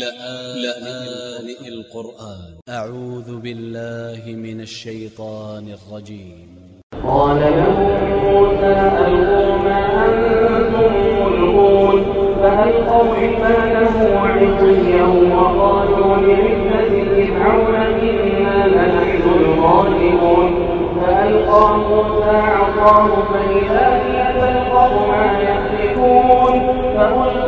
لآن القرآن. أ ع و ذ ب ا ل ل ه من ا ل ش ي ط ا ن ا ل ج ي م قال له موسى ألقوا ما أنتم ملقون؟ فألقوا حباله وعصيهم وقالوا لعزة فرعون إنا لنحن الغالبون. فألقى موسى عصاه فإذا هي تلقف ما يأفكون فألقي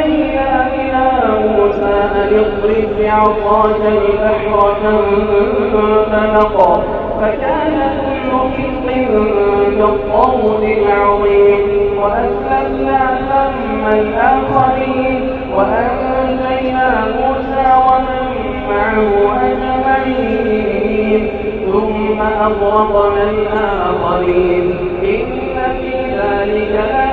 فأوحينا إلى موسى أن بعصاك البحر فانفلق فكان كل فرق كالطود العظيم. وأسلمنا ثم الآخرين وأنجينا موسى ومن معه أجمعين. ثم أغرقنا الآخرين. إن في ذلك لآية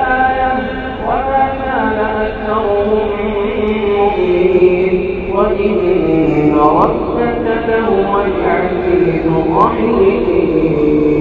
ربك لهو العزيز الرحيم